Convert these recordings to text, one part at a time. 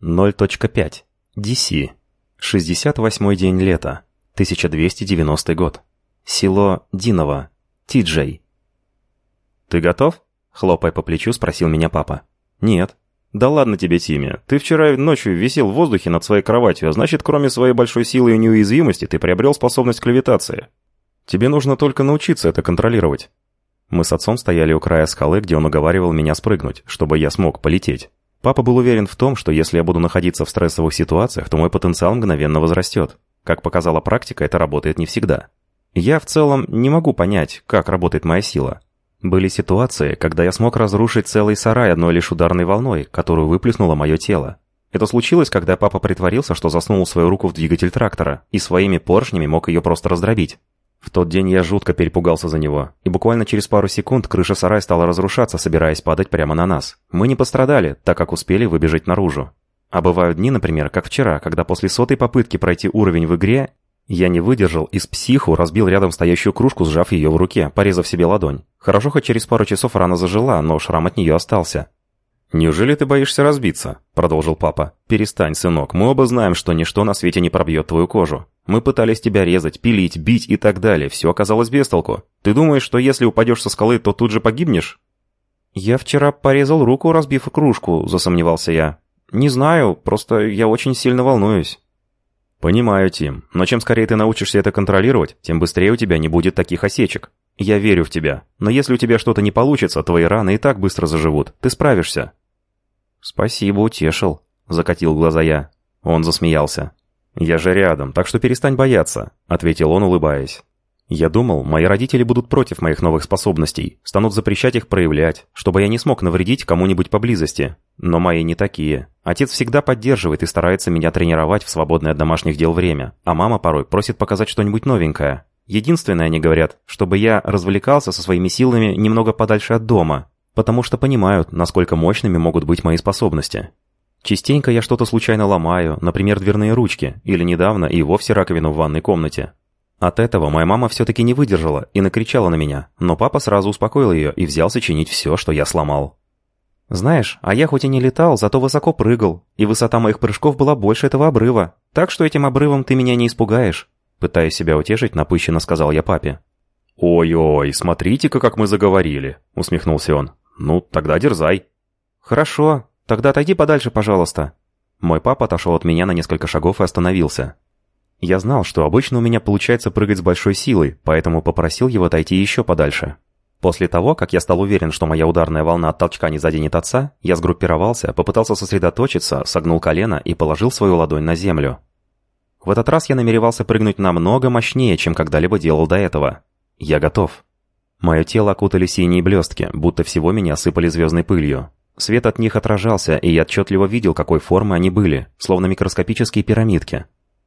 0.5. DC. 68 день лета. 1290 год. Село Диново. Тиджей. «Ты готов?» — хлопая по плечу, спросил меня папа. «Нет». «Да ладно тебе, Тимми. Ты вчера ночью висел в воздухе над своей кроватью, а значит, кроме своей большой силы и неуязвимости, ты приобрел способность к левитации. Тебе нужно только научиться это контролировать». Мы с отцом стояли у края скалы, где он уговаривал меня спрыгнуть, чтобы я смог полететь. Папа был уверен в том, что если я буду находиться в стрессовых ситуациях, то мой потенциал мгновенно возрастет. Как показала практика, это работает не всегда. Я в целом не могу понять, как работает моя сила. Были ситуации, когда я смог разрушить целый сарай одной лишь ударной волной, которую выплеснуло мое тело. Это случилось, когда папа притворился, что засунул свою руку в двигатель трактора и своими поршнями мог ее просто раздробить. В тот день я жутко перепугался за него, и буквально через пару секунд крыша сарая стала разрушаться, собираясь падать прямо на нас. Мы не пострадали, так как успели выбежать наружу. А бывают дни, например, как вчера, когда после сотой попытки пройти уровень в игре, я не выдержал и с психу разбил рядом стоящую кружку, сжав ее в руке, порезав себе ладонь. Хорошо, хоть через пару часов рана зажила, но шрам от нее остался. «Неужели ты боишься разбиться?» – продолжил папа. «Перестань, сынок, мы оба знаем, что ничто на свете не пробьет твою кожу. Мы пытались тебя резать, пилить, бить и так далее, все оказалось без толку. Ты думаешь, что если упадешь со скалы, то тут же погибнешь?» «Я вчера порезал руку, разбив кружку», – засомневался я. «Не знаю, просто я очень сильно волнуюсь». «Понимаю, Тим, но чем скорее ты научишься это контролировать, тем быстрее у тебя не будет таких осечек. Я верю в тебя, но если у тебя что-то не получится, твои раны и так быстро заживут. Ты справишься». «Спасибо, утешил», — закатил глаза я. Он засмеялся. «Я же рядом, так что перестань бояться», — ответил он, улыбаясь. «Я думал, мои родители будут против моих новых способностей, станут запрещать их проявлять, чтобы я не смог навредить кому-нибудь поблизости. Но мои не такие. Отец всегда поддерживает и старается меня тренировать в свободное от домашних дел время, а мама порой просит показать что-нибудь новенькое. Единственное, они говорят, чтобы я развлекался со своими силами немного подальше от дома, потому что понимают, насколько мощными могут быть мои способности. Частенько я что-то случайно ломаю, например, дверные ручки, или недавно и вовсе раковину в ванной комнате. От этого моя мама все-таки не выдержала и накричала на меня, но папа сразу успокоил ее и взялся чинить все, что я сломал. «Знаешь, а я хоть и не летал, зато высоко прыгал, и высота моих прыжков была больше этого обрыва, так что этим обрывом ты меня не испугаешь», пытаясь себя утешить, напыщенно сказал я папе. «Ой-ой, смотрите-ка, как мы заговорили», усмехнулся он. «Ну, тогда дерзай». «Хорошо, тогда отойди подальше, пожалуйста». Мой папа отошел от меня на несколько шагов и остановился. Я знал, что обычно у меня получается прыгать с большой силой, поэтому попросил его отойти еще подальше. После того, как я стал уверен, что моя ударная волна от толчка не заденет отца, я сгруппировался, попытался сосредоточиться, согнул колено и положил свою ладонь на землю. В этот раз я намеревался прыгнуть намного мощнее, чем когда-либо делал до этого. Я готов. Мое тело окутали синие блестки, будто всего меня осыпали звездной пылью. Свет от них отражался, и я отчетливо видел, какой формы они были, словно микроскопические пирамидки.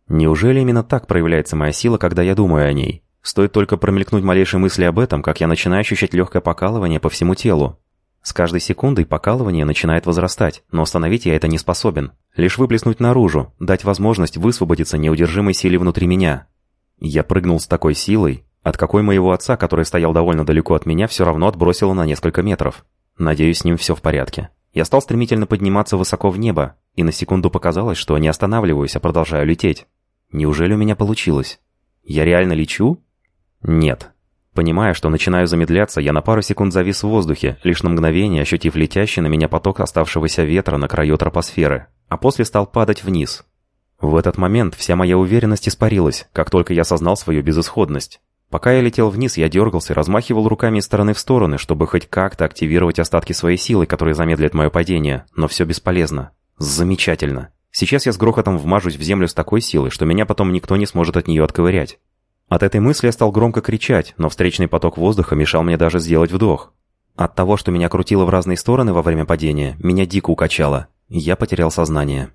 Неужели именно так проявляется моя сила, когда я думаю о ней? Стоит только промелькнуть малейшей мысли об этом, как я начинаю ощущать легкое покалывание по всему телу. С каждой секундой покалывание начинает возрастать, но остановить я это не способен. Лишь выплеснуть наружу, дать возможность высвободиться неудержимой силе внутри меня. Я прыгнул с такой силой, от какой моего отца, который стоял довольно далеко от меня, все равно отбросило на несколько метров. Надеюсь, с ним все в порядке. Я стал стремительно подниматься высоко в небо, и на секунду показалось, что не останавливаюсь, а продолжаю лететь. Неужели у меня получилось? Я реально лечу? Нет. Понимая, что начинаю замедляться, я на пару секунд завис в воздухе, лишь на мгновение ощутив летящий на меня поток оставшегося ветра на краю тропосферы, а после стал падать вниз. В этот момент вся моя уверенность испарилась, как только я осознал свою безысходность. Пока я летел вниз, я дергался размахивал руками из стороны в стороны, чтобы хоть как-то активировать остатки своей силы, которые замедлят мое падение, но все бесполезно. Замечательно. Сейчас я с грохотом вмажусь в землю с такой силой, что меня потом никто не сможет от нее отковырять. От этой мысли я стал громко кричать, но встречный поток воздуха мешал мне даже сделать вдох. От того, что меня крутило в разные стороны во время падения, меня дико укачало. Я потерял сознание.